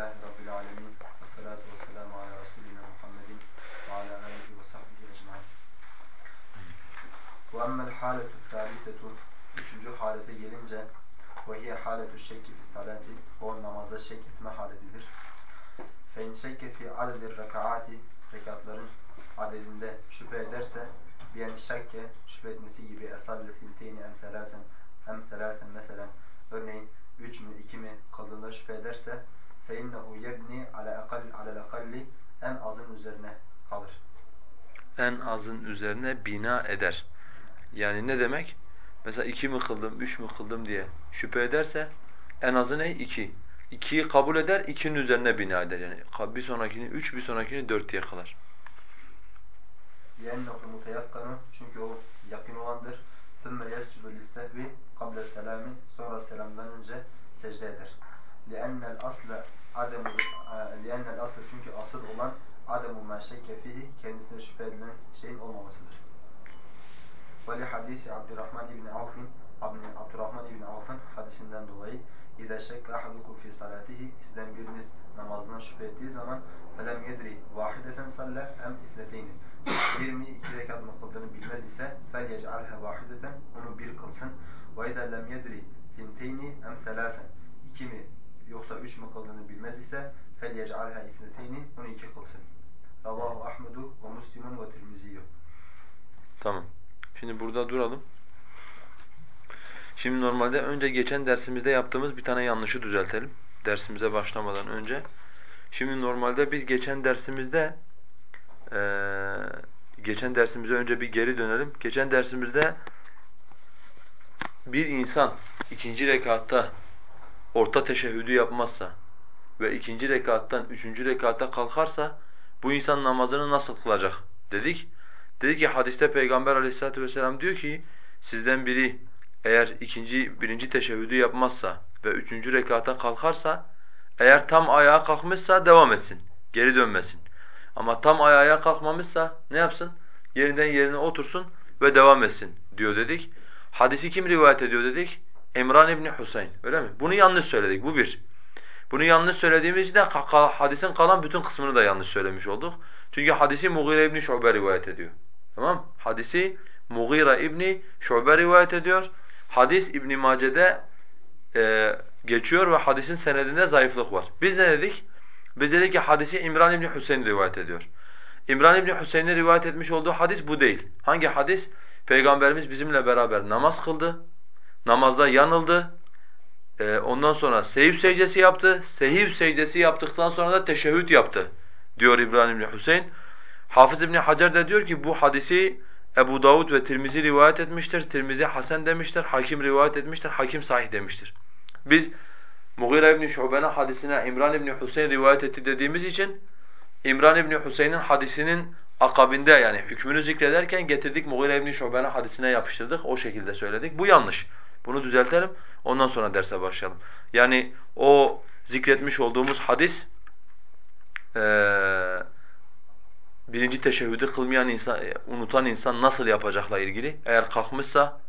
Elhamdülillahi Rabbil alemin. Esselatu vesselamu ala Resulina Muhammedin ve ala alihi ve sahbihi ecmain. Ve emmel haletu thalisetu. Üçüncü halete gelince ve hiye haletu şekki fi salati. O namazda şek etme haletidir. Fe in şekke fi adedir rekaati. Rekatların adedinde şüphe ederse biyen şekke şüphe etmesi gibi esalle finteyni em telasen em telasen meselen örneğin üç mü iki mi kıldığında şüphe ederse فَاِنَّهُ يَبْنِي عَلَى اَقَلِّ عَلَى الْاَقَلِّ En azın üzerine kalır. En azın üzerine bina eder. Yani ne demek? Mesela iki mi kıldım, üç mü kıldım diye şüphe ederse en azı ne? İki. İkiyi kabul eder, ikinin üzerine bina eder. Yani bir sonrakini üç, bir sonrakini dört diye kılar. يَنَّهُ مُتَيَقَّنُ Çünkü o yakın olandır. ثُمَّ يَسْجُدُ لِلسَّهْوِ قَبْلَ السَّلَامِ Sonra selamdan önce secde eder. لِأَنَّ الْأَصْلَ Adem e, liyenel asıl çünkü asıl olan ademu men şekke fihi kendisine şüphe edilen şeyin olmamasıdır. Vali hadisi Abdurrahman ibn Avf'in Abdurrahman ibn Avf'ın hadisinden dolayı İza şekka ahadukum fi salatihi sizden biriniz namazından şüphe ettiği zaman felem yedri vahideten salle em ifleteyni bir mi iki rekat mı kıldığını bilmez ise fel yec'alhe vahideten onu bir kılsın ve idâ lem yedri tinteyni em telâsen iki mi yoksa üç mü kıldığını bilmez ise فَلْيَجْعَلْهَا اِثْنَتَيْنِ Onu iki kılsın. Ravahu Ahmedu ve Müslimun ve Tirmiziyyü. Tamam. Şimdi burada duralım. Şimdi normalde önce geçen dersimizde yaptığımız bir tane yanlışı düzeltelim. Dersimize başlamadan önce. Şimdi normalde biz geçen dersimizde ee, geçen dersimize önce bir geri dönelim. Geçen dersimizde bir insan ikinci rekatta orta teşehhüdü yapmazsa ve ikinci rekattan üçüncü rekata kalkarsa bu insan namazını nasıl kılacak dedik. Dedi ki hadiste Peygamber aleyhissalatu vesselam diyor ki sizden biri eğer ikinci, birinci teşehhüdü yapmazsa ve üçüncü rekata kalkarsa eğer tam ayağa kalkmışsa devam etsin, geri dönmesin. Ama tam ayağa kalkmamışsa ne yapsın? Yerinden yerine otursun ve devam etsin diyor dedik. Hadisi kim rivayet ediyor dedik? Emran İbni Husayn öyle mi? Bunu yanlış söyledik bu bir. Bunu yanlış söylediğimiz için de hadisin kalan bütün kısmını da yanlış söylemiş olduk. Çünkü hadisi Mughire İbni Şube rivayet ediyor. Tamam Hadisi Mughire İbni Şube rivayet ediyor. Hadis İbn Mace'de e, geçiyor ve hadisin senedinde zayıflık var. Biz ne dedik? Biz dedik ki hadisi İmran İbni Hüseyin rivayet ediyor. İmran İbni Hüseyin'in rivayet etmiş olduğu hadis bu değil. Hangi hadis? Peygamberimiz bizimle beraber namaz kıldı. Namazda yanıldı. Ee, ondan sonra sehiv secdesi yaptı. Sehiv secdesi yaptıktan sonra da teşehhüd yaptı diyor İbrahim İbni Hüseyin. Hafız İbni Hacer de diyor ki bu hadisi Ebu Davud ve Tirmizi rivayet etmiştir. Tirmizi Hasan demiştir. Hakim rivayet etmiştir. Hakim sahih demiştir. Biz Mughire İbni Şube'nin hadisine İmran İbni Hüseyin rivayet etti dediğimiz için İmran İbni Hüseyin'in hadisinin akabinde yani hükmünü zikrederken getirdik Mughire İbni Şube'nin hadisine yapıştırdık. O şekilde söyledik. Bu yanlış. Bunu düzeltelim. Ondan sonra derse başlayalım. Yani o zikretmiş olduğumuz hadis ee, birinci teşehhüdü kılmayan insan, unutan insan nasıl yapacakla ilgili. Eğer kalkmışsa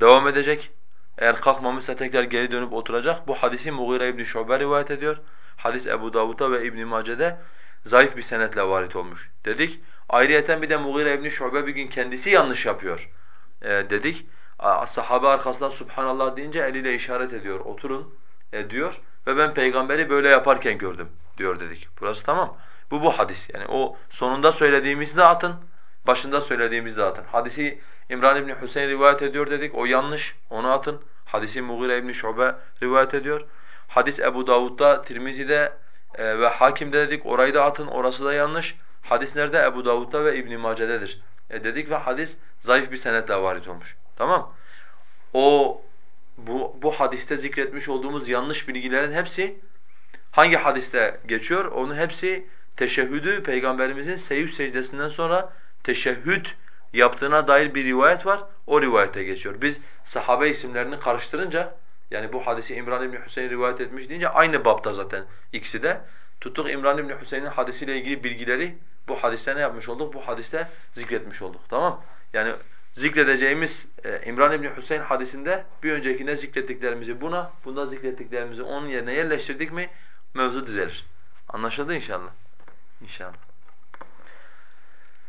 devam edecek. Eğer kalkmamışsa tekrar geri dönüp oturacak. Bu hadisi Mughire İbni Şube rivayet ediyor. Hadis Ebu Davud'a ve İbn Mace'de zayıf bir senetle varit olmuş dedik. Ayrıyeten bir de Mughire İbni Şube bir gün kendisi yanlış yapıyor e, dedik. Sahabe arkasından Subhanallah deyince eliyle işaret ediyor. Oturun e, diyor ve ben peygamberi böyle yaparken gördüm diyor dedik. Burası tamam. Bu bu hadis. Yani o sonunda söylediğimizi de atın, başında söylediğimizi de atın. Hadisi İmran İbni Hüseyin rivayet ediyor dedik. O yanlış. Onu atın. Hadisi Mughire İbni Şube rivayet ediyor. Hadis Ebu Davud'da, Tirmizi'de e, ve Hakim'de dedik. Orayı da atın. Orası da yanlış. Hadis nerede? Ebu Davud'da ve İbn Mace'dedir. E dedik ve hadis zayıf bir senetle varit olmuş. Tamam? O bu bu hadiste zikretmiş olduğumuz yanlış bilgilerin hepsi hangi hadiste geçiyor? Onun hepsi teşehhüdü peygamberimizin seyyid secdesinden sonra teşehhüd yaptığına dair bir rivayet var. O rivayete geçiyor. Biz sahabe isimlerini karıştırınca yani bu hadisi İmran İbni Hüseyin rivayet etmiş deyince aynı bapta zaten ikisi de. Tuttuk İmran İbni Hüseyin'in hadisiyle ilgili bilgileri bu hadiste ne yapmış olduk? Bu hadiste zikretmiş olduk. Tamam? Yani zikredeceğimiz e, İmran İbni Hüseyin hadisinde bir öncekinde zikrettiklerimizi buna, bunda zikrettiklerimizi onun yerine yerleştirdik mi mevzu düzelir. Anlaşıldı inşallah. İnşallah.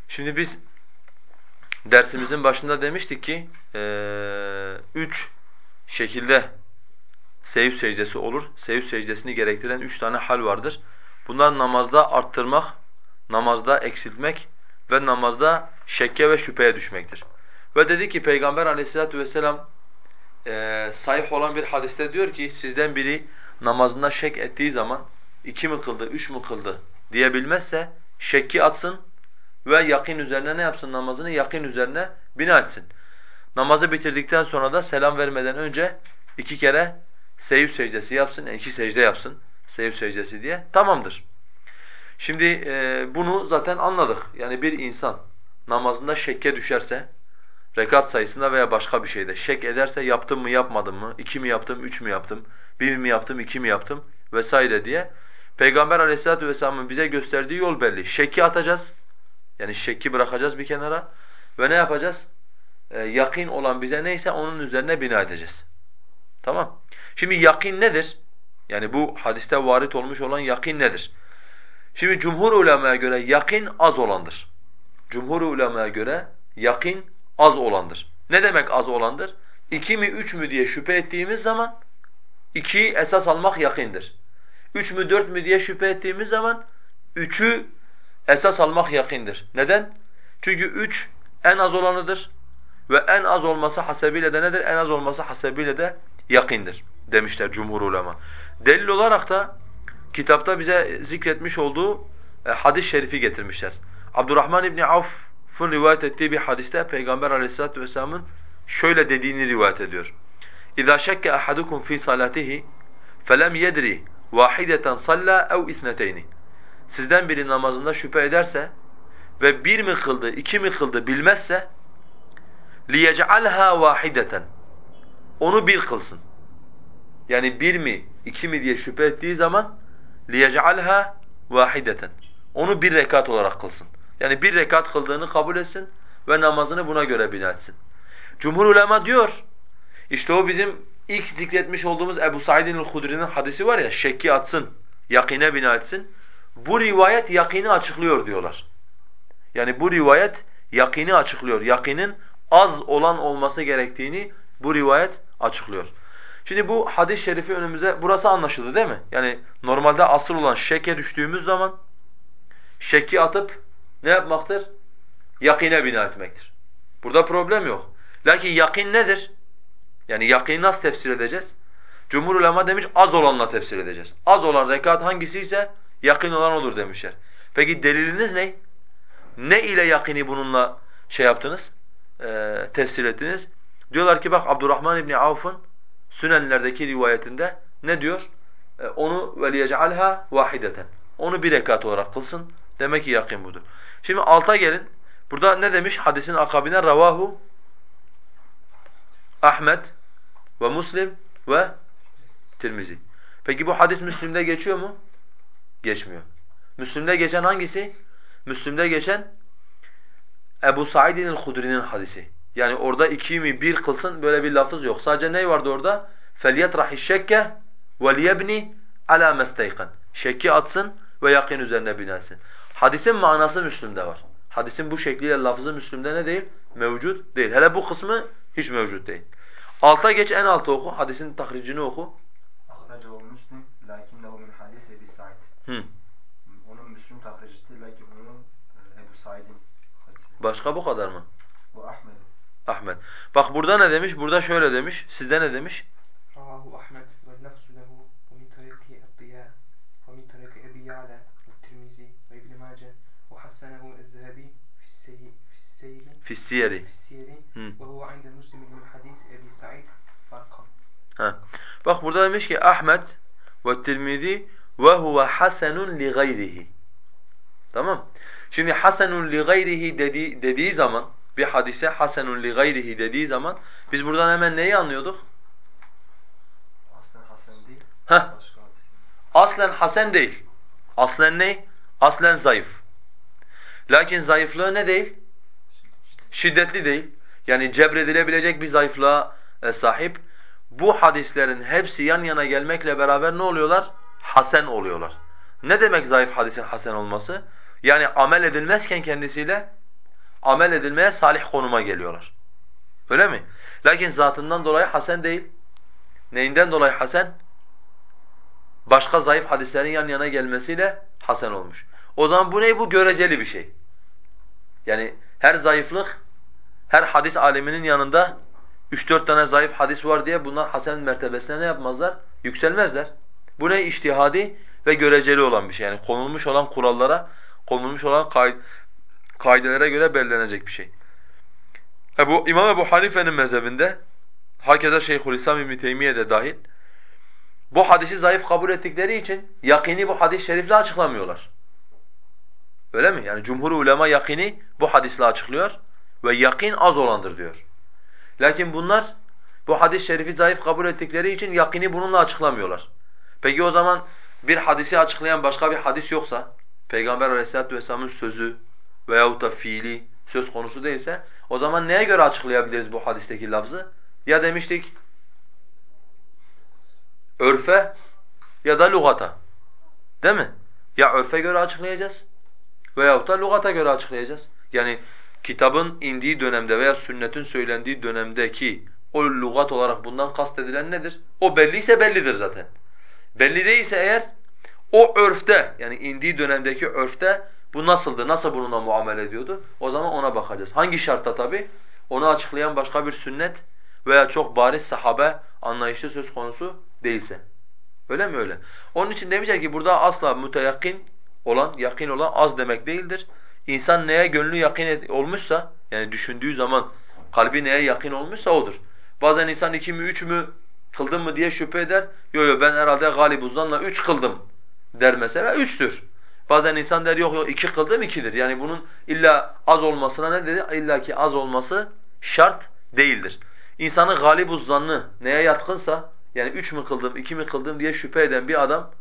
Şimdi biz dersimizin başında demiştik ki e, üç şekilde seyif secdesi olur. Seyif secdesini gerektiren üç tane hal vardır. Bunlar namazda arttırmak, namazda eksiltmek ve namazda şekke ve şüpheye düşmektir. Ve dedi ki Peygamber aleyhissalatu vesselam e, sahih olan bir hadiste diyor ki sizden biri namazında şek ettiği zaman iki mi kıldı, üç mü kıldı diyebilmezse şekki atsın ve yakin üzerine ne yapsın namazını? Yakin üzerine bina etsin. Namazı bitirdikten sonra da selam vermeden önce iki kere seyif secdesi yapsın, yani iki secde yapsın seyif secdesi diye. Tamamdır. Şimdi e, bunu zaten anladık. Yani bir insan namazında şekke düşerse, rekat sayısında veya başka bir şeyde şek ederse yaptım mı yapmadım mı, iki mi yaptım, üç mü yaptım, bir mi yaptım, iki mi yaptım vesaire diye Peygamber aleyhissalatu vesselamın bize gösterdiği yol belli. Şekki atacağız. Yani şekki bırakacağız bir kenara ve ne yapacağız? Ee, yakin olan bize neyse onun üzerine bina edeceğiz. Tamam? Şimdi yakin nedir? Yani bu hadiste varit olmuş olan yakin nedir? Şimdi cumhur ulemaya göre yakin az olandır. Cumhur ulemaya göre yakin az olandır. Ne demek az olandır? İki mi üç mü diye şüphe ettiğimiz zaman ikiyi esas almak yakindir. Üç mü dört mü diye şüphe ettiğimiz zaman üçü esas almak yakindir. Neden? Çünkü üç en az olanıdır ve en az olması hasebiyle de nedir? En az olması hasebiyle de yakindir demişler cumhur ulema. Delil olarak da kitapta bize zikretmiş olduğu e, hadis-i şerifi getirmişler. Abdurrahman İbni Avf'ın rivayet ettiği bir hadiste Peygamber aleyhissalatu vesselamın şöyle dediğini rivayet ediyor. اِذَا شَكَّ أَحَدُكُمْ ف۪ي صَلَاتِهِ فَلَمْ يَدْرِ وَاحِدَةً صَلَّى اَوْ اِثْنَتَيْنِ Sizden biri namazında şüphe ederse ve bir mi kıldı, iki mi kıldı bilmezse لِيَجْعَلْهَا وَاحِدَةً Onu bir kılsın. Yani bir mi, iki mi diye şüphe ettiği zaman لِيَجْعَلْهَا وَاحِدَةً Onu bir rekat olarak kılsın. Yani bir rekat kıldığını kabul etsin ve namazını buna göre bina etsin. Cumhur ulema diyor, işte o bizim ilk zikretmiş olduğumuz Ebu Said'in el-Hudri'nin hadisi var ya, şekki atsın, yakine bina etsin. Bu rivayet yakini açıklıyor diyorlar. Yani bu rivayet yakini açıklıyor. Yakinin az olan olması gerektiğini bu rivayet açıklıyor. Şimdi bu hadis-i şerifi önümüze, burası anlaşıldı değil mi? Yani normalde asıl olan şeke düştüğümüz zaman şekki atıp ne yapmaktır? Yakine bina etmektir. Burada problem yok. Lakin yakin nedir? Yani yakini nasıl tefsir edeceğiz? Cumhur ulema demiş az olanla tefsir edeceğiz. Az olan rekat hangisi ise yakin olan odur demişler. Peki deliliniz ne? Ne ile yakini bununla şey yaptınız? E, tefsir ettiniz? Diyorlar ki bak Abdurrahman İbni Avf'ın Sünenlerdeki rivayetinde ne diyor? E, onu وَلِيَجْعَلْهَا وَاحِدَةً Onu bir rekat olarak kılsın. Demek ki yakin budur. Şimdi alta gelin. Burada ne demiş? Hadisin akabine ravahu Ahmet ve Muslim ve Tirmizi. Peki bu hadis Müslim'de geçiyor mu? Geçmiyor. Müslim'de geçen hangisi? Müslim'de geçen Ebu Said'in el-Hudri'nin hadisi. Yani orada iki mi bir kılsın böyle bir lafız yok. Sadece ne vardı orada? فَلْيَطْرَحِ الشَّكَّ وَلْيَبْنِ عَلَى مَسْتَيْقَنْ Şekki atsın ve yakin üzerine binasın. Hadisin manası Müslüm'de var. Hadisin bu şekliyle lafzı Müslüm'de ne değil? Mevcut değil. Hele bu kısmı hiç mevcut değil. Alta geç en alta oku. Hadisin tahricini oku. Ahracahu Müslüm lakin lehu min hadis Ebi Said. Onu Müslüm tahric lakin onu e, Ebu Said'in Başka bu kadar mı? Bu Ahmet. Ahmet. Bak burada ne demiş? Burada şöyle demiş. Sizde ne demiş? Rahahu Ahmet. في السير Hmm. وهو عند مسلم من حديث أبي سعيد برقم Ha. Bak burada demiş ki Ahmet ve Tirmizi ve huve hasenun li gayrihi. Tamam? Şimdi hasenun li gayrihi dedi, dediği zaman bir hadise hasenun li gayrihi dediği zaman biz buradan hemen neyi anlıyorduk? Aslen Hasan değil. Heh. Başka hadis. Aslen hasen değil. Aslen ne? Aslen zayıf. Lakin zayıflığı ne değil? Şiddetli değil. Yani cebredilebilecek bir zayıflığa e, sahip. Bu hadislerin hepsi yan yana gelmekle beraber ne oluyorlar? Hasen oluyorlar. Ne demek zayıf hadisin hasen olması? Yani amel edilmezken kendisiyle amel edilmeye salih konuma geliyorlar. Öyle mi? Lakin zatından dolayı hasen değil. Neyinden dolayı hasen? Başka zayıf hadislerin yan yana gelmesiyle hasen olmuş. O zaman bu ne? Bu göreceli bir şey. Yani her zayıflık, her hadis aleminin yanında 3-4 tane zayıf hadis var diye bunlar hasen mertebesine ne yapmazlar? Yükselmezler. Bu ne? İçtihadi ve göreceli olan bir şey. Yani konulmuş olan kurallara, konulmuş olan kaidelere göre belirlenecek bir şey. Ebu, İmam Ebu Hanife'nin mezhebinde, hakeza Şeyhülislam İbn Teymiye de dahil, bu hadisi zayıf kabul ettikleri için yakini bu hadis-i şerifle açıklamıyorlar. Öyle mi? Yani cumhur ulema yakini bu hadisle açıklıyor ve yakin az olandır diyor. Lakin bunlar bu hadis-i şerifi zayıf kabul ettikleri için yakini bununla açıklamıyorlar. Peki o zaman bir hadisi açıklayan başka bir hadis yoksa, Peygamber aleyhissalatu vesselamın sözü veyahut da fiili söz konusu değilse, o zaman neye göre açıklayabiliriz bu hadisteki lafzı? Ya demiştik, örfe ya da lugata. Değil mi? Ya örfe göre açıklayacağız veyahut da lugata göre açıklayacağız. Yani kitabın indiği dönemde veya sünnetin söylendiği dönemdeki o lugat olarak bundan kastedilen nedir? O belliyse bellidir zaten. Belli değilse eğer o örfte yani indiği dönemdeki örfte bu nasıldı, nasıl bununla muamele ediyordu? O zaman ona bakacağız. Hangi şartta tabi? Onu açıklayan başka bir sünnet veya çok bariz sahabe anlayışı söz konusu değilse. Öyle mi öyle? Onun için demişler ki burada asla müteyakkin olan, yakin olan az demek değildir. İnsan neye gönlü yakin olmuşsa, yani düşündüğü zaman kalbi neye yakin olmuşsa odur. Bazen insan iki mi üç mü kıldım mı diye şüphe eder. Yo yo ben herhalde galibuzdanla üç kıldım der mesela. Üçtür. Bazen insan der yok yok iki kıldım ikidir. Yani bunun illa az olmasına ne dedi? İlla ki az olması şart değildir. İnsanı galibuzdanlı neye yatkınsa yani üç mü kıldım, iki mi kıldım diye şüphe eden bir adam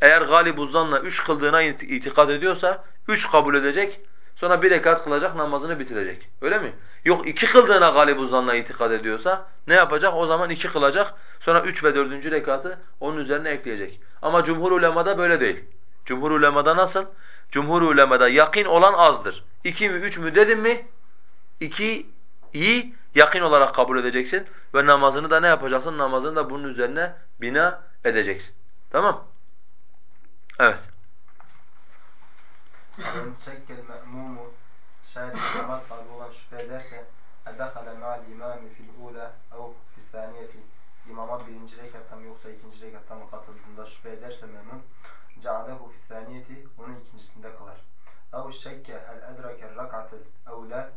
eğer galibuzdanla üç kıldığına itikad ediyorsa üç kabul edecek. Sonra bir rekat kılacak, namazını bitirecek. Öyle mi? Yok iki kıldığına galibuzdanla itikad ediyorsa ne yapacak? O zaman iki kılacak. Sonra üç ve dördüncü rekatı onun üzerine ekleyecek. Ama cumhur ulemada böyle değil. Cumhur ulemada nasıl? Cumhur ulemada yakin olan azdır. İki mi üç mü dedim mi? İkiyi yakin olarak kabul edeceksin ve namazını da ne yapacaksın? Namazını da bunun üzerine bina edeceksin. Tamam? Evet. Sekkel me'mumu şahidin namaz kaybı olan şüphe ederse edekale ma'al imami fil ula ev fil saniyeti imama birinci rekatta mı yoksa ikinci rekatta mı katıldığında şüphe ederse memnun cealehu fil saniyeti onun ikincisinde kılar. Ev şekke hel edrake rakatel evle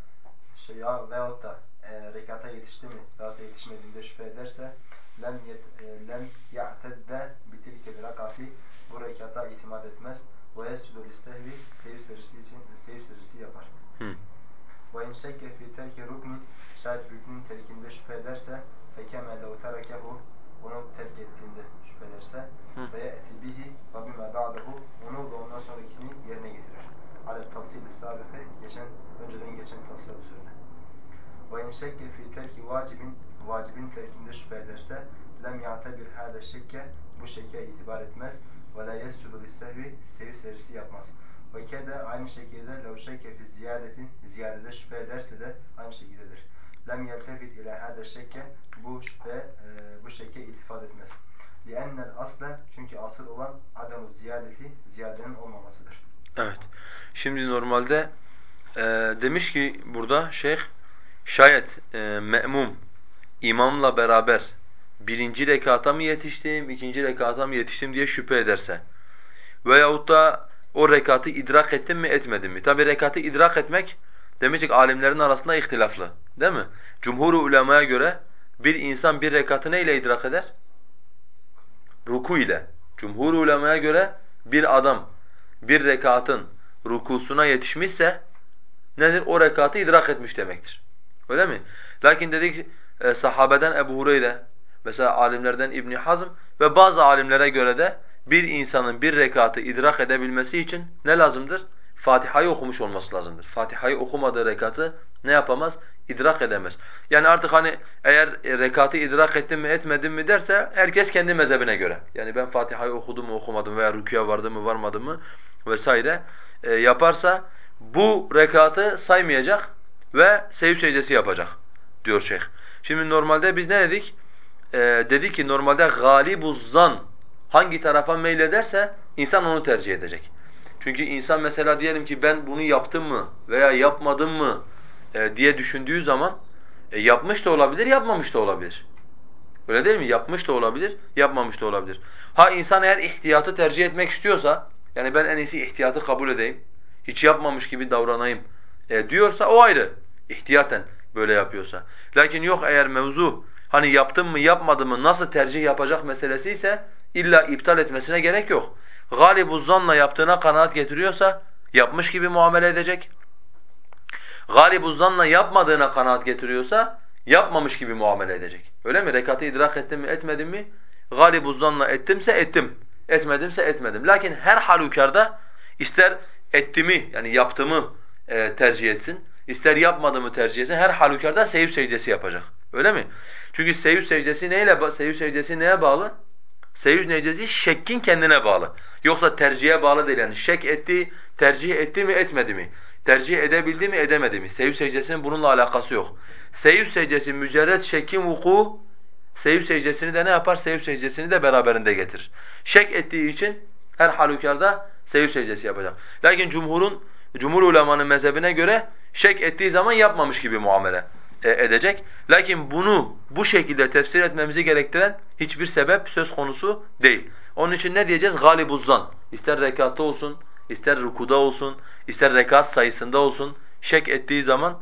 şey ya veyahut da e, rekata yetişti mi? Veyahut da yetişmediğinde şüphe ederse lem, yet, e, lem ya'tedde bitilke rakati bu rekata itimat etmez ve yescudu listehvi seyir serisi için seyir serisi yapar. Ve in şekke fi terki rukni şayet rüknün terkinde şüphe ederse fekeme lev terekehu onu terk ettiğinde şüphe ederse ve ye'ti bihi ve bima ba'dahu onu da ondan sonrakini yerine getirir. Alet tafsil-i sabıkı geçen, önceden geçen tafsil üzerine. Ve in şekke fi terki vacibin vacibin terkinde şüphe ederse lem ya'tebir hâde şekke bu şeke itibar etmez ve la yescudu lissehvi serisi yapmaz. Ve aynı şekilde lev şekke ziyadetin ziyadede şüphe ederse de aynı şekildedir. Lem yeltefit ila hâde şekke bu şüphe e, bu şekke iltifat etmez. Li'ennel asle çünkü asıl olan ademu ziyadeti ziyadenin olmamasıdır. Evet. Şimdi normalde e, demiş ki burada şeyh şayet e, me'mum imamla beraber birinci rekata mı yetiştim, ikinci rekata mı yetiştim diye şüphe ederse veyahut da o rekatı idrak ettim mi etmedim mi? Tabi rekatı idrak etmek demiştik alimlerin arasında ihtilaflı değil mi? Cumhur ulemaya göre bir insan bir rekatı neyle idrak eder? Ruku ile. Cumhur ulemaya göre bir adam bir rekatın rukusuna yetişmişse nedir? O rekatı idrak etmiş demektir. Öyle mi? Lakin dedik e, sahabeden Ebu Hureyre, mesela alimlerden İbn Hazm ve bazı alimlere göre de bir insanın bir rekatı idrak edebilmesi için ne lazımdır? Fatiha'yı okumuş olması lazımdır. Fatiha'yı okumadığı rekatı ne yapamaz? İdrak edemez. Yani artık hani eğer rekatı idrak ettim mi etmedim mi derse herkes kendi mezhebine göre. Yani ben Fatiha'yı okudum mu okumadım veya rüküye vardım mı varmadım mı vesaire e, yaparsa bu rekatı saymayacak ve seyif secdesi yapacak diyor şeyh. Şimdi normalde biz ne dedik? Ee, dedi ki normalde galibuz zan hangi tarafa meylederse insan onu tercih edecek. Çünkü insan mesela diyelim ki ben bunu yaptım mı veya yapmadım mı e, diye düşündüğü zaman e, yapmış da olabilir, yapmamış da olabilir. Öyle değil mi? Yapmış da olabilir, yapmamış da olabilir. Ha insan eğer ihtiyatı tercih etmek istiyorsa, yani ben en iyisi ihtiyatı kabul edeyim, hiç yapmamış gibi davranayım e, diyorsa o ayrı. İhtiyaten böyle yapıyorsa. Lakin yok eğer mevzu hani yaptım mı yapmadım mı nasıl tercih yapacak meselesi ise illa iptal etmesine gerek yok. Galibu zanla yaptığına kanaat getiriyorsa yapmış gibi muamele edecek. Galibu zanla yapmadığına kanaat getiriyorsa yapmamış gibi muamele edecek. Öyle mi? Rekatı idrak ettim mi etmedim mi? Galibu zanla ettimse ettim. Etmedimse etmedim. Lakin her halükarda ister ettimi yani yaptığımı e, tercih etsin, ister yapmadığımı tercih etsin her halükarda seyif secdesi yapacak. Öyle mi? Çünkü seyif secdesi neyle seyif secdesi neye bağlı? Seyif secdesi şekkin kendine bağlı. Yoksa tercihe bağlı değil yani şek etti, tercih etti mi etmedi mi? Tercih edebildi mi edemedi mi? Seyif secdesinin bununla alakası yok. Seyif secdesi mücerret şekkin vuku, seyif secdesini de ne yapar? Seyif secdesini de beraberinde getirir. Şek ettiği için her halükarda seyif secdesi yapacak. Lakin cumhurun, cumhur ulemanın mezhebine göre şek ettiği zaman yapmamış gibi muamele edecek. Lakin bunu bu şekilde tefsir etmemizi gerektiren hiçbir sebep söz konusu değil. Onun için ne diyeceğiz? Galibuzzan. İster rekatta olsun, ister rukuda olsun, ister rekat sayısında olsun şek ettiği zaman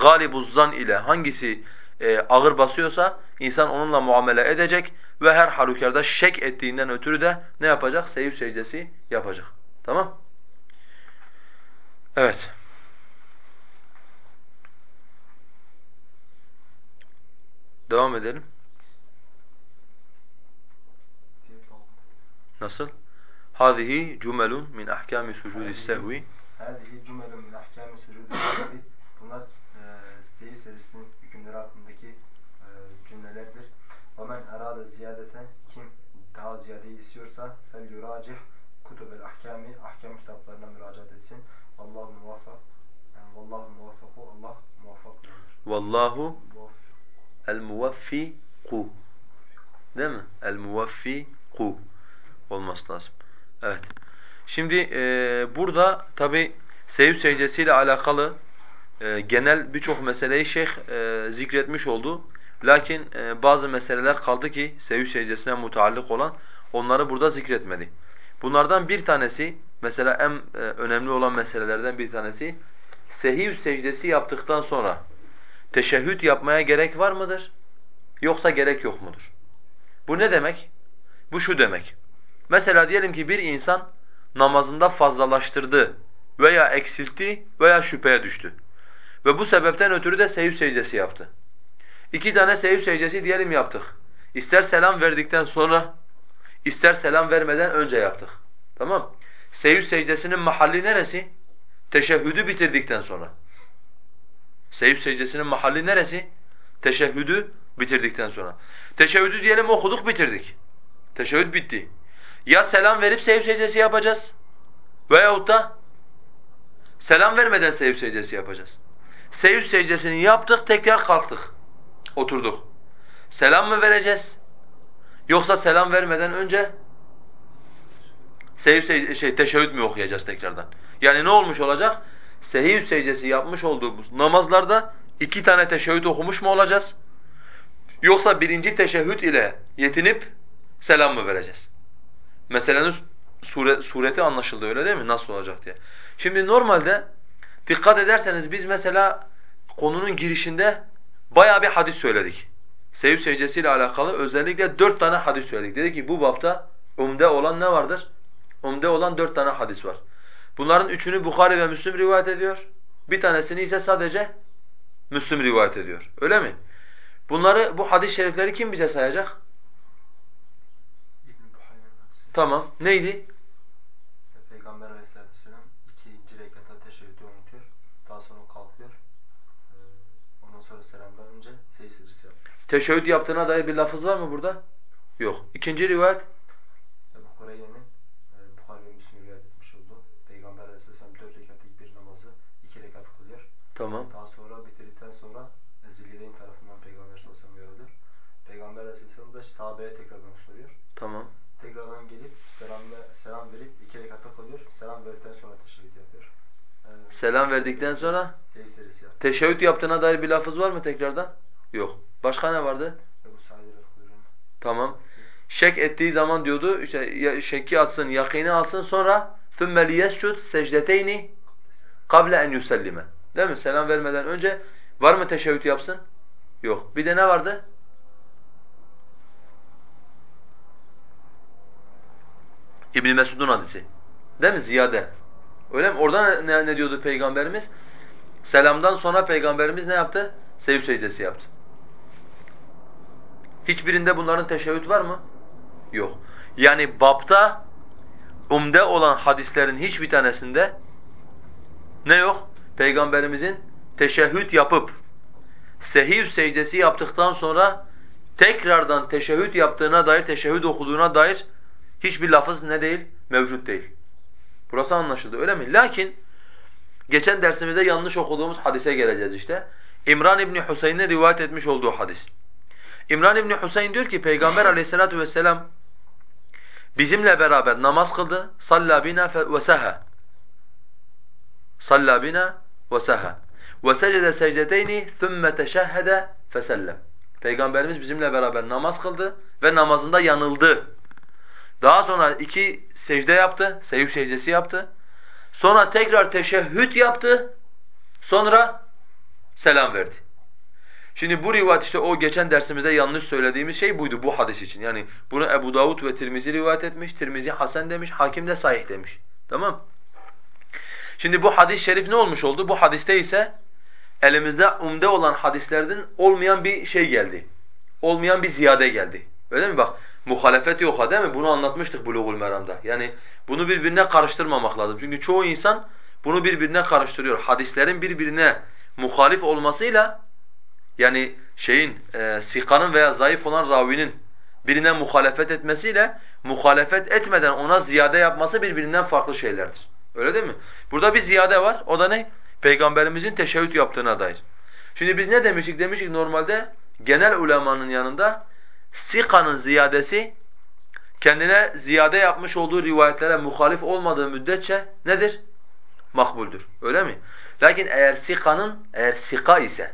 galibuzzan ile hangisi e, ağır basıyorsa insan onunla muamele edecek ve her halükarda şek ettiğinden ötürü de ne yapacak? Seyif secdesi yapacak. Tamam? Evet. Devam edelim. Nasıl? هذه جمل من أحكام سجود السهو هذه جمل min ahkâmi sucûd Bunlar e, seyir serisinin hükümleri hakkındaki e, cümlelerdir. وَمَنْ اَرَادَ ziyadeten Kim daha ziyade istiyorsa fel yuracih kutubel ahkami ahkam kitaplarına müracaat etsin. Allahu muvaffak. Yani vallahu muvaffaku Allah muvaffak olandır. Vallahu el muvaffiku. Değil mi? El muvaffiku olması lazım. Evet. Şimdi e, burada tabi seyif secdesiyle alakalı e, genel birçok meseleyi şeyh e, zikretmiş oldu. Lakin e, bazı meseleler kaldı ki seyif secdesine mutallık olan onları burada zikretmedi. Bunlardan bir tanesi mesela en e, önemli olan meselelerden bir tanesi sehiv secdesi yaptıktan sonra teşehhüd yapmaya gerek var mıdır? Yoksa gerek yok mudur? Bu ne demek? Bu şu demek. Mesela diyelim ki bir insan namazında fazlalaştırdı veya eksiltti veya şüpheye düştü. Ve bu sebepten ötürü de sehiv secdesi yaptı. İki tane sehiv secdesi diyelim yaptık. İster selam verdikten sonra, ister selam vermeden önce yaptık. Tamam? Sehiv secdesinin mahalli neresi? Teşehhüdü bitirdikten sonra. Sehiv secdesinin mahalli neresi? Teşehhüdü bitirdikten sonra. Teşehhüdü diyelim okuduk bitirdik. Teşehhüd bitti. Ya selam verip sehiv secdesi yapacağız veyahut da selam vermeden sehiv secdesi yapacağız. Sehiv secdesini yaptık tekrar kalktık. Oturduk. Selam mı vereceğiz? Yoksa selam vermeden önce secdesi, şey, teşehhüd mü okuyacağız tekrardan? Yani ne olmuş olacak? Sehiv secdesi yapmış olduğumuz namazlarda iki tane teşehhüd okumuş mu olacağız? Yoksa birinci teşehhüd ile yetinip selam mı vereceğiz? Meselenin sure, sureti anlaşıldı öyle değil mi? Nasıl olacak diye. Şimdi normalde dikkat ederseniz biz mesela konunun girişinde bayağı bir hadis söyledik. Sev secdesiyle alakalı özellikle dört tane hadis söyledik. Dedi ki bu bapta umde olan ne vardır? Umde olan dört tane hadis var. Bunların üçünü Bukhari ve Müslim rivayet ediyor. Bir tanesini ise sadece Müslim rivayet ediyor. Öyle mi? Bunları, bu hadis-i şerifleri kim bize sayacak? Tamam. Neydi? Peygamber aleyhissalatü vesselam iki cirekatta teşebbütü unutuyor. Daha sonra kalkıyor. Ee, ondan sonra selamdan önce seyir secdesi yapıyor. Teşebbüt yaptığına dair bir lafız var mı burada? Yok. İkinci rivayet? tamam. Daha sonra bitirdikten sonra Zilyedeyn tarafından Peygamber sallallahu aleyhi ve sellem uyarılıyor. Peygamber aleyhisselam da sahabeye tekrardan soruyor. Tamam. Tekrardan gelip selam, selam verip iki rekatta kalıyor. Selam verdikten sonra teşebbüt yapıyor. Ee, Selam verdikten sonra şey serisi yapıyor. teşehhüd yaptığına dair bir lafız var mı tekrardan? Yok. Başka ne vardı? Ebu Sa'id el-Hudri'nin Tamam. Şek ettiği zaman diyordu işte ya- şekki atsın, yakini alsın sonra ثُمَّ لِيَسْجُدْ سَجْدَتَيْنِ قَبْلَ en yusellime. Değil mi? Selam vermeden önce var mı teşehhüd yapsın? Yok. Bir de ne vardı? İbn Mesud'un hadisi. Değil mi? Ziyade. Öyle mi? Orada ne, ne diyordu peygamberimiz? Selamdan sonra peygamberimiz ne yaptı? Sevip secdesi yaptı. Hiçbirinde bunların teşehhüd var mı? Yok. Yani bapta umde olan hadislerin hiçbir tanesinde ne yok? Peygamberimizin teşehhüd yapıp sehiv secdesi yaptıktan sonra tekrardan teşehhüd yaptığına dair, teşehhüd okuduğuna dair hiçbir lafız ne değil? Mevcut değil. Burası anlaşıldı öyle mi? Lakin geçen dersimizde yanlış okuduğumuz hadise geleceğiz işte. İmran İbni Hüseyin'in rivayet etmiş olduğu hadis. İmran İbni Hüseyin diyor ki Peygamber aleyhissalatu vesselam bizimle beraber namaz kıldı. Salla bina ve seha. Salla bina ve seha. Ve secde secdeteyni thumme teşehhede fesellem. Peygamberimiz bizimle beraber namaz kıldı ve namazında yanıldı. Daha sonra iki secde yaptı, sehiv secdesi yaptı. Sonra tekrar teşehhüd yaptı. Sonra selam verdi. Şimdi bu rivayet işte o geçen dersimizde yanlış söylediğimiz şey buydu bu hadis için. Yani bunu Ebu Davud ve Tirmizi rivayet etmiş. Tirmizi Hasan demiş, Hakim de sahih demiş. Tamam? Şimdi bu hadis-i şerif ne olmuş oldu? Bu hadiste ise elimizde umde olan hadislerden olmayan bir şey geldi. Olmayan bir ziyade geldi. Öyle mi bak? Muhalefet yok ha değil mi? Bunu anlatmıştık Bulugul Meram'da. Yani bunu birbirine karıştırmamak lazım. Çünkü çoğu insan bunu birbirine karıştırıyor. Hadislerin birbirine muhalif olmasıyla yani şeyin e, sikanın veya zayıf olan ravinin birine muhalefet etmesiyle muhalefet etmeden ona ziyade yapması birbirinden farklı şeylerdir. Öyle değil mi? Burada bir ziyade var. O da ne? Peygamberimizin teşebbüt yaptığına dair. Şimdi biz ne demiştik? Demiştik normalde genel ulemanın yanında sikanın ziyadesi kendine ziyade yapmış olduğu rivayetlere muhalif olmadığı müddetçe nedir? Makbuldür. Öyle mi? Lakin eğer sikanın eğer sika ise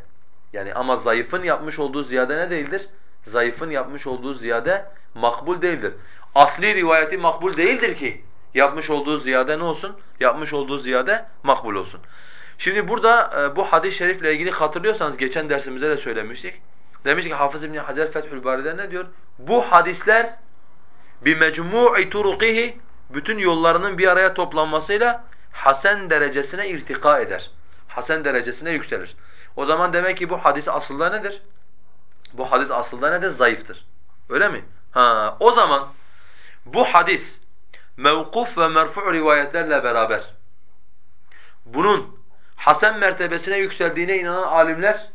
yani ama zayıfın yapmış olduğu ziyade ne değildir? Zayıfın yapmış olduğu ziyade makbul değildir. Asli rivayeti makbul değildir ki yapmış olduğu ziyade ne olsun? Yapmış olduğu ziyade makbul olsun. Şimdi burada e, bu hadis-i şerifle ilgili hatırlıyorsanız geçen dersimizde de söylemiştik. Demiş ki Hafız İbn Hacer Fethül Bari'de ne diyor? Bu hadisler bir mecmu'i turukihi bütün yollarının bir araya toplanmasıyla hasen derecesine irtika eder. Hasen derecesine yükselir. O zaman demek ki bu hadis aslında nedir? Bu hadis aslında nedir? Zayıftır. Öyle mi? Ha, o zaman bu hadis mevkuf ve merfu rivayetlerle beraber bunun hasen mertebesine yükseldiğine inanan alimler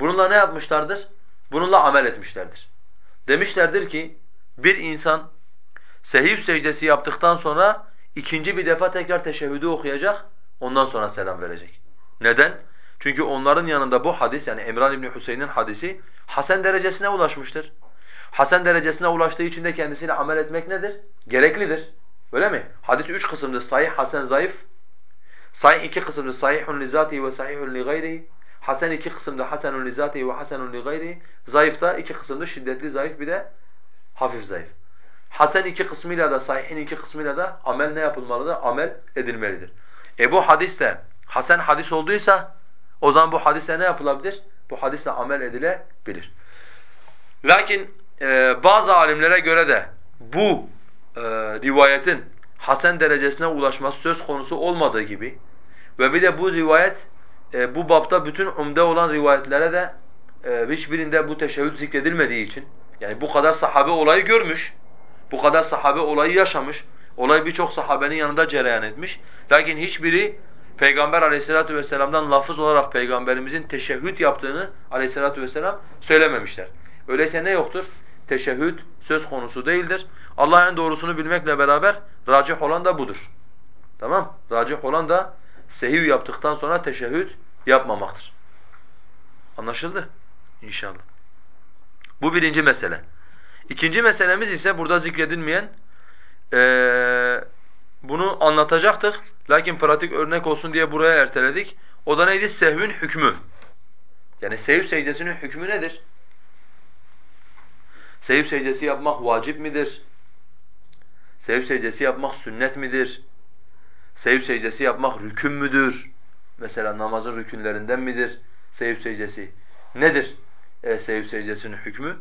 bununla ne yapmışlardır? Bununla amel etmişlerdir. Demişlerdir ki bir insan sehiv secdesi yaptıktan sonra ikinci bir defa tekrar teşehhüdü okuyacak, ondan sonra selam verecek. Neden? Çünkü onların yanında bu hadis yani Emran İbni Hüseyin'in hadisi hasen derecesine ulaşmıştır. Hasen derecesine ulaştığı için de kendisiyle amel etmek nedir? Gereklidir. Öyle mi? Hadis üç kısımdır. Sahih, hasen, zayıf. Sahih iki kısımdır. Sahihun li zatihi ve sahihun li gayrihi. Hasen iki kısımdır. Hasenun li zatihi ve hasenun li gayrihi. Zayıf da iki kısımdır. Şiddetli zayıf bir de hafif zayıf. Hasen iki kısmıyla da sahihin iki kısmıyla da amel ne yapılmalıdır? Amel edilmelidir. E bu hadis de hasen hadis olduysa o zaman bu hadisle ne yapılabilir? Bu hadisle amel edilebilir. Lakin e, bazı alimlere göre de bu e, rivayetin hasen derecesine ulaşması söz konusu olmadığı gibi ve bir de bu rivayet e, bu bapta bütün umde olan rivayetlere de e, hiçbirinde bu teşehhüd zikredilmediği için yani bu kadar sahabe olayı görmüş, bu kadar sahabe olayı yaşamış, olay birçok sahabenin yanında cereyan etmiş. Lakin hiçbiri Peygamber aleyhissalatu vesselam'dan lafız olarak peygamberimizin teşehhüd yaptığını aleyhissalatu vesselam söylememişler. Öyleyse ne yoktur? Teşehhüd söz konusu değildir. Allah'ın doğrusunu bilmekle beraber racih olan da budur. Tamam? Racih olan da sehiv yaptıktan sonra teşehhüd yapmamaktır. Anlaşıldı? İnşallah. Bu birinci mesele. İkinci meselemiz ise burada zikredilmeyen ee, bunu anlatacaktık. Lakin pratik örnek olsun diye buraya erteledik. O da neydi? Sehvün hükmü. Yani sehiv secdesinin hükmü nedir? Sehiv secdesi yapmak vacip midir? Sehiv secdesi yapmak sünnet midir? Sehiv secdesi yapmak rükün müdür? Mesela namazın rükünlerinden midir sehiv secdesi? Nedir e, sehiv secdesinin hükmü?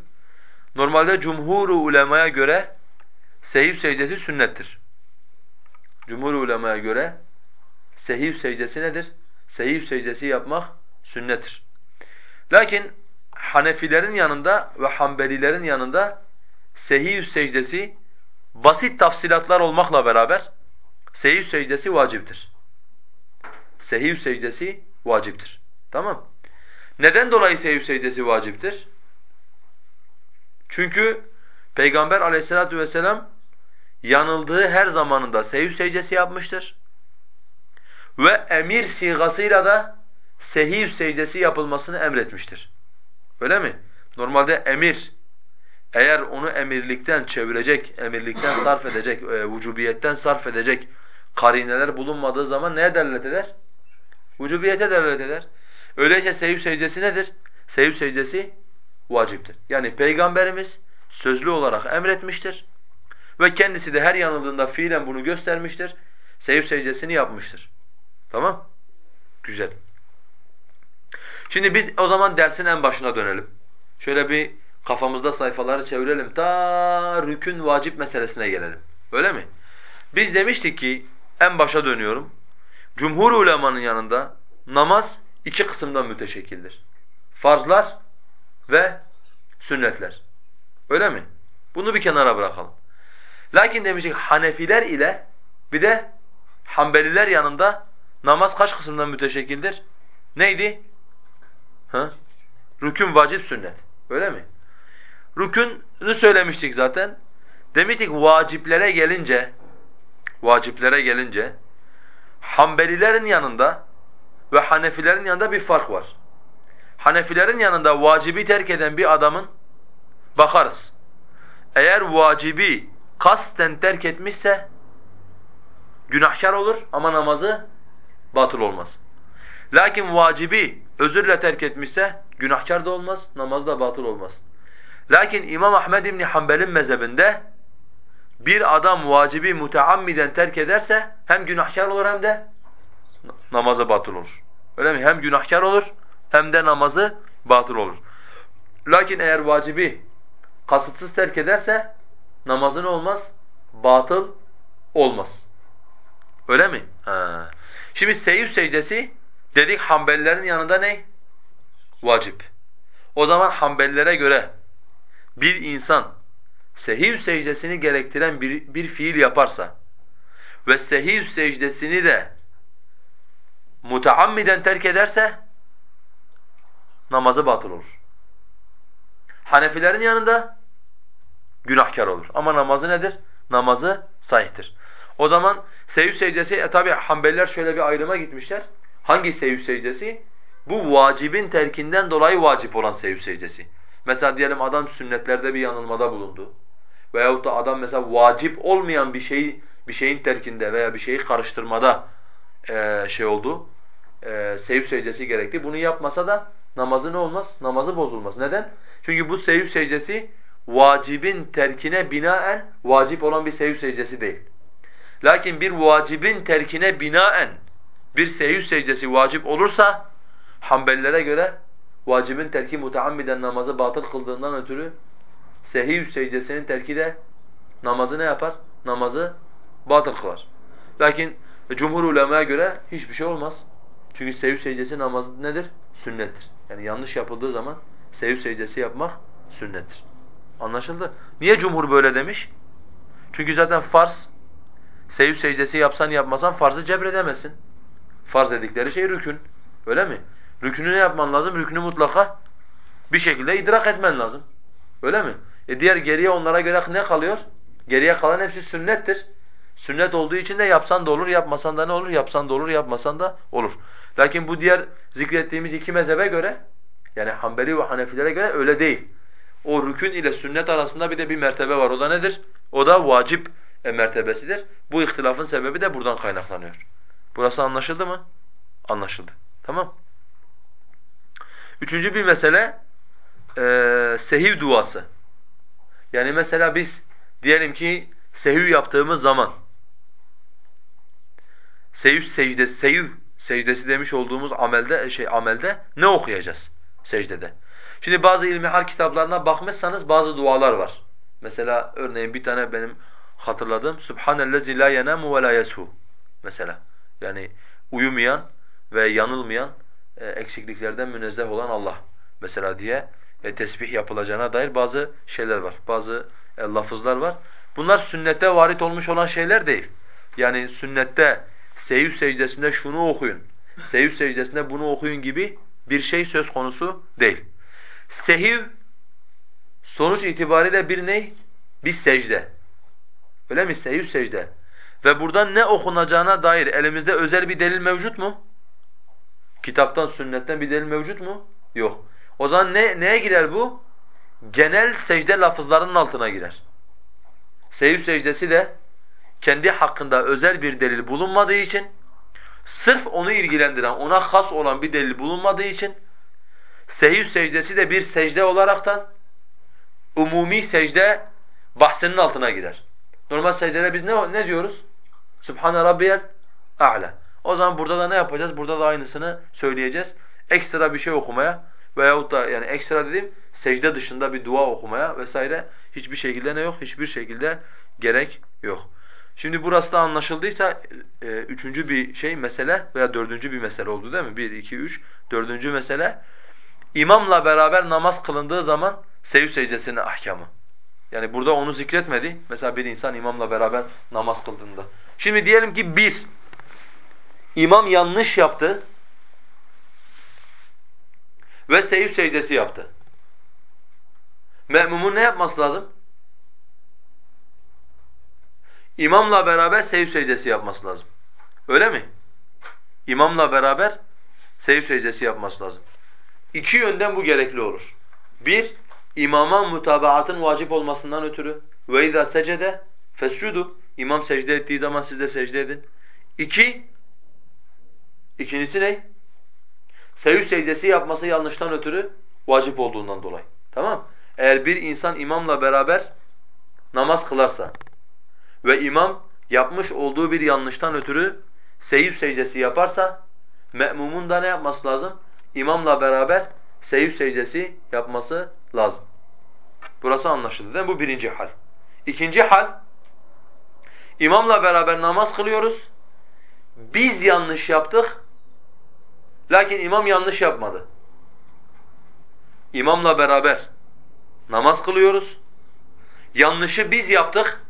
Normalde cumhur ulemaya göre sehiv secdesi sünnettir. Cumhur ulemaya göre sehiv secdesi nedir? Sehiv secdesi yapmak sünnettir. Lakin Hanefilerin yanında ve Hanbelilerin yanında sehiv secdesi basit tafsilatlar olmakla beraber sehiv secdesi vaciptir. Sehiv secdesi vaciptir. Tamam? Neden dolayı sehiv secdesi vaciptir? Çünkü Peygamber aleyhissalatu vesselam yanıldığı her zamanında sehiv secdesi yapmıştır. Ve emir sigasıyla da sehiv secdesi yapılmasını emretmiştir. Öyle mi? Normalde emir eğer onu emirlikten çevirecek, emirlikten sarf edecek, e, vücubiyetten sarf edecek karineler bulunmadığı zaman neye delalet eder? Vücubiyete delalet eder. Öyleyse sehiv secdesi nedir? Sehiv secdesi vaciptir. Yani Peygamberimiz sözlü olarak emretmiştir ve kendisi de her yanıldığında fiilen bunu göstermiştir. Sehiv secdesini yapmıştır. Tamam? Güzel. Şimdi biz o zaman dersin en başına dönelim. Şöyle bir kafamızda sayfaları çevirelim. Ta rükün vacip meselesine gelelim. Öyle mi? Biz demiştik ki en başa dönüyorum. Cumhur ulemanın yanında namaz iki kısımdan müteşekkildir. Farzlar ve sünnetler. Öyle mi? Bunu bir kenara bırakalım. Lakin demiştik Hanefiler ile bir de Hanbeliler yanında namaz kaç kısımdan müteşekkildir? Neydi? Ha? Rükün, vacip, sünnet. Öyle mi? Rükünü söylemiştik zaten. Demiştik vaciplere gelince vaciplere gelince Hanbelilerin yanında ve Hanefilerin yanında bir fark var. Hanefilerin yanında vacibi terk eden bir adamın bakarız. Eğer vacibi kasten terk etmişse günahkar olur ama namazı batıl olmaz. Lakin vacibi özürle terk etmişse günahkar da olmaz, namazı da batıl olmaz. Lakin İmam Ahmed İbni Hanbel'in mezhebinde bir adam vacibi muteammiden terk ederse hem günahkar olur hem de namazı batıl olur. Öyle mi? Hem günahkar olur hem de namazı batıl olur. Lakin eğer vacibi kasıtsız terk ederse namazı ne olmaz? Batıl olmaz. Öyle mi? Ha. Şimdi seyyid secdesi dedik Hanbelilerin yanında ne? Vacip. O zaman Hanbelilere göre bir insan sehiv secdesini gerektiren bir, bir fiil yaparsa ve sehiv secdesini de muteammiden terk ederse namazı batıl olur. Hanefilerin yanında günahkar olur. Ama namazı nedir? Namazı sahihtir. O zaman sehiv secdesi, e tabi Hanbeliler şöyle bir ayrıma gitmişler. Hangi sehiv secdesi? Bu vacibin terkinden dolayı vacip olan sehiv secdesi. Mesela diyelim adam sünnetlerde bir yanılmada bulundu. Veyahut da adam mesela vacip olmayan bir şeyi bir şeyin terkinde veya bir şeyi karıştırmada e, şey oldu. E, sehiv secdesi gerekti. Bunu yapmasa da namazı ne olmaz? Namazı bozulmaz. Neden? Çünkü bu sehiv secdesi vacibin terkine binaen vacip olan bir sehiv secdesi değil. Lakin bir vacibin terkine binaen bir sehiv secdesi vacip olursa Hanbelilere göre vacibin terki muteammiden namazı batıl kıldığından ötürü sehiv secdesinin terki de namazı ne yapar? Namazı batıl kılar. Lakin cumhur ulemaya göre hiçbir şey olmaz. Çünkü sehiv secdesi namazı nedir? Sünnettir. Yani yanlış yapıldığı zaman sehiv secdesi yapmak sünnettir. Anlaşıldı? Niye cumhur böyle demiş? Çünkü zaten farz, sehiv secdesi yapsan yapmasan farzı cebredemezsin. Farz dedikleri şey rükün. Öyle mi? Rükünü ne yapman lazım? Rükünü mutlaka bir şekilde idrak etmen lazım. Öyle mi? E diğer geriye onlara göre ne kalıyor? Geriye kalan hepsi sünnettir. Sünnet olduğu için de yapsan da olur, yapmasan da ne olur? Yapsan da olur, yapmasan da olur. Lakin bu diğer zikrettiğimiz iki mezhebe göre yani Hanbeli ve Hanefilere göre öyle değil. O rükün ile sünnet arasında bir de bir mertebe var. O da nedir? O da vacip e, mertebesidir. Bu ihtilafın sebebi de buradan kaynaklanıyor. Burası anlaşıldı mı? Anlaşıldı. Tamam. Üçüncü bir mesele e, sehiv duası. Yani mesela biz diyelim ki sehiv yaptığımız zaman sehiv secdesi, sehiv secdesi demiş olduğumuz amelde şey amelde ne okuyacağız secdede? Şimdi bazı ilmihal kitaplarına bakmışsanız bazı dualar var. Mesela örneğin bir tane benim hatırladığım Subhanellezi la yenamu ve la yeshu mesela. Yani uyumayan ve yanılmayan e, eksikliklerden münezzeh olan Allah mesela diye e, tesbih yapılacağına dair bazı şeyler var. Bazı e, lafızlar var. Bunlar sünnette varit olmuş olan şeyler değil. Yani sünnette seyyüz secdesinde şunu okuyun, seyyüz secdesinde bunu okuyun gibi bir şey söz konusu değil. Sehiv sonuç itibariyle bir ney? Bir secde. Öyle mi? Sehiv secde. Ve buradan ne okunacağına dair elimizde özel bir delil mevcut mu? Kitaptan, sünnetten bir delil mevcut mu? Yok. O zaman ne, neye girer bu? Genel secde lafızlarının altına girer. Sehiv secdesi de kendi hakkında özel bir delil bulunmadığı için, sırf onu ilgilendiren, ona has olan bir delil bulunmadığı için, sehiv secdesi de bir secde olaraktan umumi secde bahsinin altına girer. Normal secdede biz ne, ne diyoruz? Sübhane rabbiyel a'la. O zaman burada da ne yapacağız? Burada da aynısını söyleyeceğiz. Ekstra bir şey okumaya veyahut da yani ekstra dediğim secde dışında bir dua okumaya vesaire hiçbir şekilde ne yok? Hiçbir şekilde gerek yok. Şimdi burası da anlaşıldıysa e, üçüncü bir şey mesele veya dördüncü bir mesele oldu değil mi? Bir, iki, üç. Dördüncü mesele imamla beraber namaz kılındığı zaman sev secdesinin ahkamı. Yani burada onu zikretmedi. Mesela bir insan imamla beraber namaz kıldığında. Şimdi diyelim ki bir, imam yanlış yaptı ve seyyid secdesi yaptı. Me'mumun ne yapması lazım? İmamla beraber seyyid secdesi yapması lazım. Öyle mi? İmamla beraber seyyid secdesi yapması lazım. İki yönden bu gerekli olur. Bir, imama mutabaatın vacip olmasından ötürü. İzâ secede fescudu. İmam secde ettiği zaman siz de secde edin. İki, ikincisi ne? Seyyid secdesi yapması yanlıştan ötürü vacip olduğundan dolayı. Tamam Eğer bir insan imamla beraber namaz kılarsa ve imam yapmış olduğu bir yanlıştan ötürü seyyid secdesi yaparsa me'mumun da ne yapması lazım? İmamla beraber seyyid secdesi yapması lazım. Burası anlaşıldı değil mi? Bu birinci hal. İkinci hal, imamla beraber namaz kılıyoruz. Biz yanlış yaptık, lakin imam yanlış yapmadı. İmamla beraber namaz kılıyoruz. Yanlışı biz yaptık,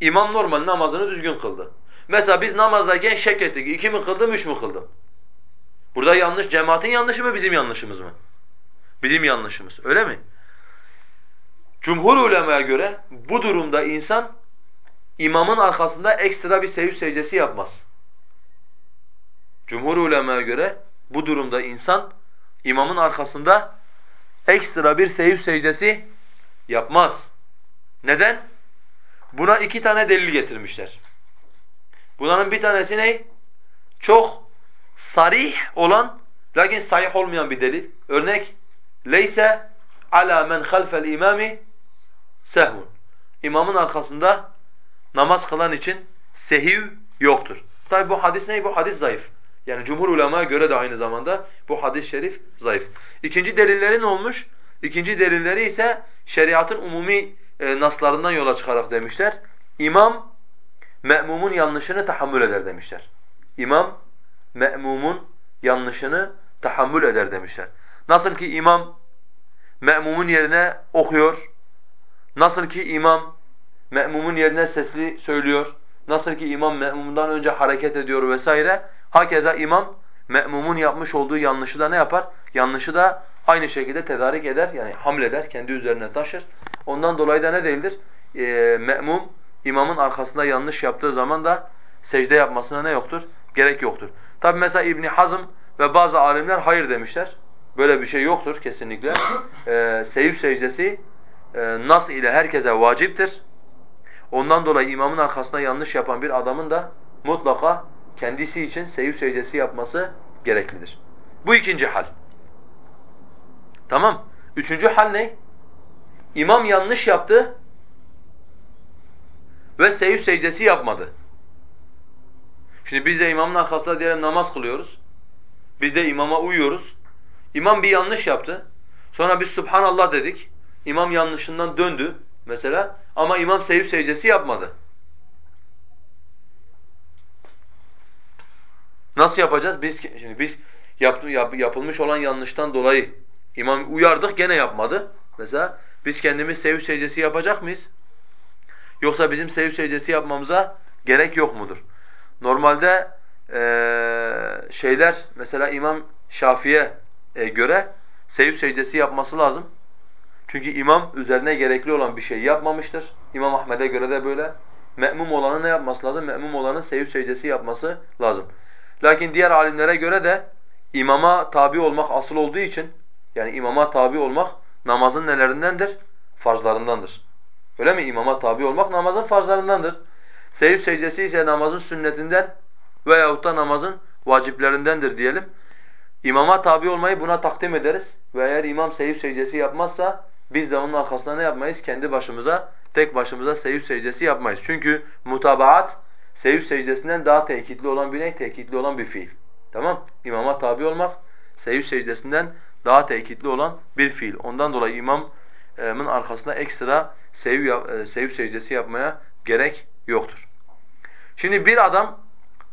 imam normal namazını düzgün kıldı. Mesela biz namazdayken şek ettik. İki mi kıldım, üç mü kıldım? Burada yanlış, cemaatin yanlışı mı, bizim yanlışımız mı? Bizim yanlışımız, öyle mi? Cumhur ulemaya göre bu durumda insan imamın arkasında ekstra bir seyyid secdesi yapmaz. Cumhur ulemaya göre bu durumda insan imamın arkasında ekstra bir seyyid secdesi yapmaz. Neden? Buna iki tane delil getirmişler. Bunların bir tanesi ne? Çok sarih olan lakin sahih olmayan bir delil. Örnek leyse ala men halfel imami sehvun. İmamın arkasında namaz kılan için sehiv yoktur. Tabi bu hadis ne? Bu hadis zayıf. Yani cumhur ulemaya göre de aynı zamanda bu hadis-i şerif zayıf. İkinci delilleri ne olmuş? İkinci delilleri ise şeriatın umumi e, naslarından yola çıkarak demişler. İmam me'mumun yanlışını tahammül eder demişler. İmam me'mumun yanlışını tahammül eder demişler. Nasıl ki imam me'mumun yerine okuyor, Nasıl ki imam me'mumun yerine sesli söylüyor, nasıl ki imam me'mumundan önce hareket ediyor vesaire, Hakeza imam me'mumun yapmış olduğu yanlışı da ne yapar? Yanlışı da aynı şekilde tedarik eder yani hamleder, kendi üzerine taşır. Ondan dolayı da ne değildir? Ee, me'mum imamın arkasında yanlış yaptığı zaman da secde yapmasına ne yoktur? Gerek yoktur. Tabi mesela İbn Hazm ve bazı alimler hayır demişler. Böyle bir şey yoktur kesinlikle. Ee, seyif secdesi e, nas ile herkese vaciptir. Ondan dolayı imamın arkasında yanlış yapan bir adamın da mutlaka kendisi için seyif secdesi yapması gereklidir. Bu ikinci hal. Tamam. Üçüncü hal ne? İmam yanlış yaptı ve seyif secdesi yapmadı. Şimdi biz de imamın arkasında diyelim namaz kılıyoruz. Biz de imama uyuyoruz. İmam bir yanlış yaptı. Sonra biz Subhanallah dedik. İmam yanlışından döndü mesela ama imam seyif secdesi yapmadı. Nasıl yapacağız? Biz şimdi biz yaptı, yap, yapılmış olan yanlıştan dolayı imam uyardık gene yapmadı. Mesela biz kendimiz seyif secdesi yapacak mıyız? Yoksa bizim seyif secdesi yapmamıza gerek yok mudur? Normalde ee, şeyler mesela İmam Şafii'ye e, göre seyif secdesi yapması lazım. Çünkü imam üzerine gerekli olan bir şey yapmamıştır. İmam Ahmed'e göre de böyle. Me'mum olanın ne yapması lazım? Me'mum olanın seyif secdesi yapması lazım. Lakin diğer alimlere göre de imama tabi olmak asıl olduğu için yani imama tabi olmak namazın nelerindendir? Farzlarındandır. Öyle mi? İmama tabi olmak namazın farzlarındandır. Seyif secdesi ise namazın sünnetinden veyahut da namazın vaciplerindendir diyelim. İmama tabi olmayı buna takdim ederiz ve eğer imam seyif secdesi yapmazsa biz de onun arkasında ne yapmayız? Kendi başımıza, tek başımıza seyif secdesi yapmayız. Çünkü mutabaat seyif secdesinden daha tekitli olan bir ne? Tekitli olan bir fiil. Tamam? İmama tabi olmak seyif secdesinden daha tekitli olan bir fiil. Ondan dolayı imamın arkasında ekstra seyif, e, seyif secdesi yapmaya gerek yoktur. Şimdi bir adam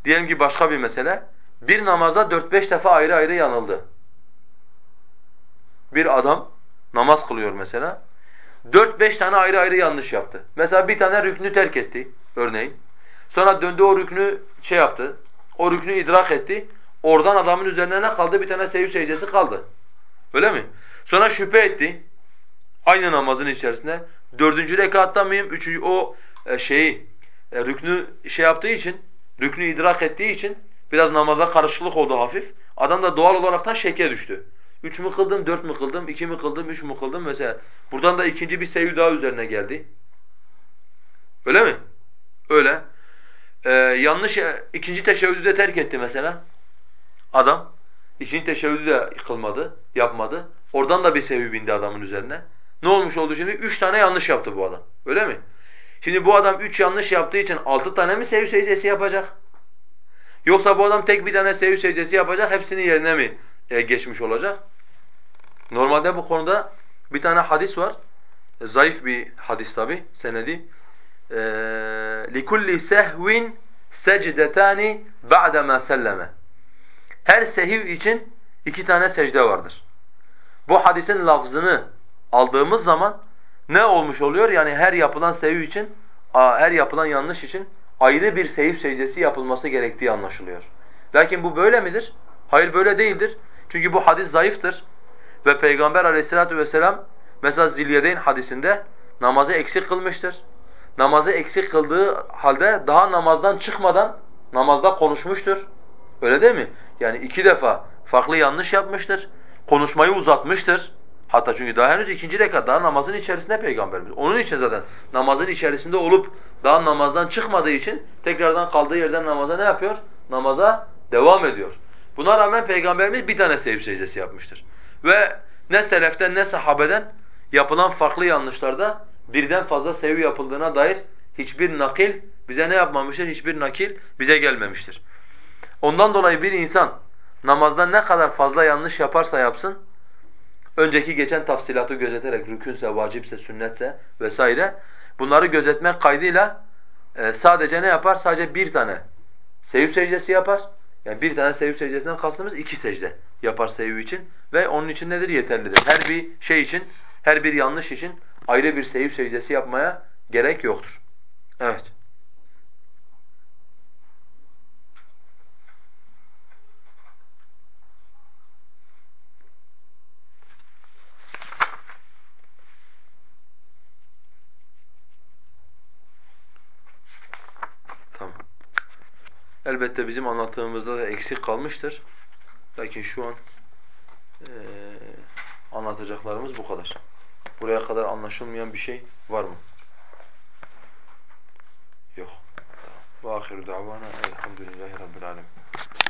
diyelim ki başka bir mesele bir namazda dört beş defa ayrı ayrı yanıldı. Bir adam namaz kılıyor mesela. Dört beş tane ayrı ayrı yanlış yaptı. Mesela bir tane rüknü terk etti örneğin. Sonra döndü o rüknü şey yaptı. O rüknü idrak etti. Oradan adamın üzerine ne kaldı? Bir tane sevgi secdesi kaldı. Öyle mi? Sonra şüphe etti. Aynı namazın içerisinde. Dördüncü rekatta mıyım? Üçüncü o e, şeyi e, rüknü şey yaptığı için, rüknü idrak ettiği için biraz namaza karışıklık oldu hafif. Adam da doğal olaraktan şeke düştü. Üç mü kıldım, dört mü kıldım, iki mi kıldım, üç mü kıldım mesela. Buradan da ikinci bir sevgi daha üzerine geldi. Öyle mi? Öyle. Ee, yanlış ikinci teşebbüdü de terk etti mesela. Adam ikinci teşebbüdü de kılmadı, yapmadı. Oradan da bir sevgi bindi adamın üzerine. Ne olmuş oldu şimdi? Üç tane yanlış yaptı bu adam. Öyle mi? Şimdi bu adam üç yanlış yaptığı için altı tane mi sevgi secdesi yapacak? Yoksa bu adam tek bir tane sevgi secdesi yapacak, hepsinin yerine mi e, geçmiş olacak? Normalde bu konuda bir tane hadis var. E, zayıf bir hadis tabi, senedi. E, لِكُلِّ سَهْوٍ سَجْدَتَانِ بَعْدَمَا سَلَّمَ Her sehiv için iki tane secde vardır. Bu hadisin lafzını aldığımız zaman ne olmuş oluyor? Yani her yapılan sehiv için, her yapılan yanlış için ayrı bir sehiv secdesi yapılması gerektiği anlaşılıyor. Lakin bu böyle midir? Hayır böyle değildir. Çünkü bu hadis zayıftır. Ve Peygamber aleyhissalatu vesselam mesela Zilyedeyn hadisinde namazı eksik kılmıştır. Namazı eksik kıldığı halde daha namazdan çıkmadan namazda konuşmuştur. Öyle değil mi? Yani iki defa farklı yanlış yapmıştır. Konuşmayı uzatmıştır. Hatta çünkü daha henüz ikinci rekat daha namazın içerisinde peygamberimiz. Onun için zaten namazın içerisinde olup daha namazdan çıkmadığı için tekrardan kaldığı yerden namaza ne yapıyor? Namaza devam ediyor. Buna rağmen peygamberimiz bir tane sevip secdesi yapmıştır. Ve ne seleften ne sahabeden yapılan farklı yanlışlarda birden fazla sevi yapıldığına dair hiçbir nakil bize ne yapmamıştır? Hiçbir nakil bize gelmemiştir. Ondan dolayı bir insan namazda ne kadar fazla yanlış yaparsa yapsın, önceki geçen tafsilatı gözeterek rükünse, vacipse, sünnetse vesaire bunları gözetmek kaydıyla e, sadece ne yapar? Sadece bir tane seviv secdesi yapar. Yani bir tane seviv secdesinden kastımız iki secde yapar sebebi için ve onun için nedir yeterlidir. Her bir şey için, her bir yanlış için ayrı bir sehiv secdesi yapmaya gerek yoktur. Evet. Elbette bizim anlattığımızda da eksik kalmıştır. Lakin şu an eee, anlatacaklarımız bu kadar. Buraya kadar anlaşılmayan bir şey var mı? Yok. Ve ahiru davana elhamdülillahi rabbil alemin.